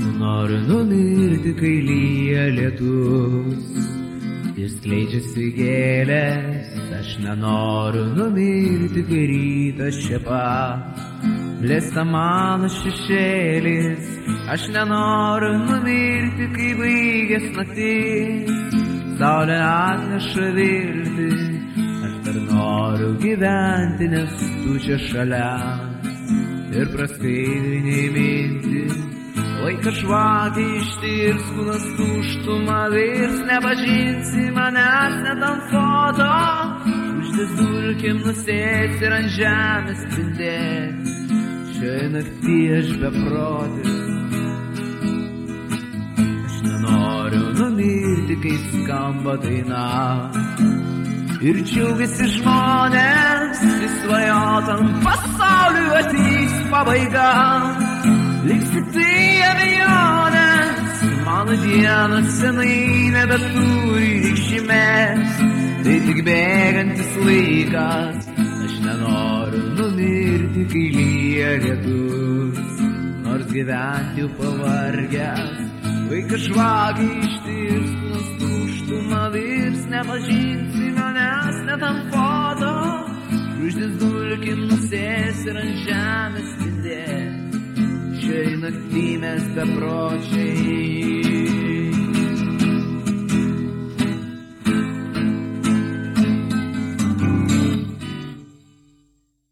nenoriu numirti, kai lyja lietus. Ir skleidžiasi gėlės, aš nenoriu numirti, kai rytas pat. Blėsta mano šešėlis, aš nenoriu numirti, kai baigės naktis. Saulė atneša viltį, aš dar noriu gyventi, nes tu čia šalia. Ir praskaidriniai minti, oi kažvakį ištirs kūnas tuštumą virs, nepažinsi manęs net ant foto. Uždės dulkim nusės ir ant žemės spindės, šiai naktį aš beprotis. Aš nenoriu numirti, kai skamba daina. Ir džiaugiasi žmonės, įsvajotam pasauliu ateis pabaiga. Liksi tai mano dienos senai nebeturi reikšmės. Tai tik bėgantis laikas, aš nenoriu numirti, kai lyja lietus. Nors gyventi pavargęs, vaikas žvagiai ištirs, nors tuštumą virs, nepažinsi manęs net ant foto. Žvaigždės dulkim nusės ir ant žemės spindės. Šiai naktį mes bepročiai.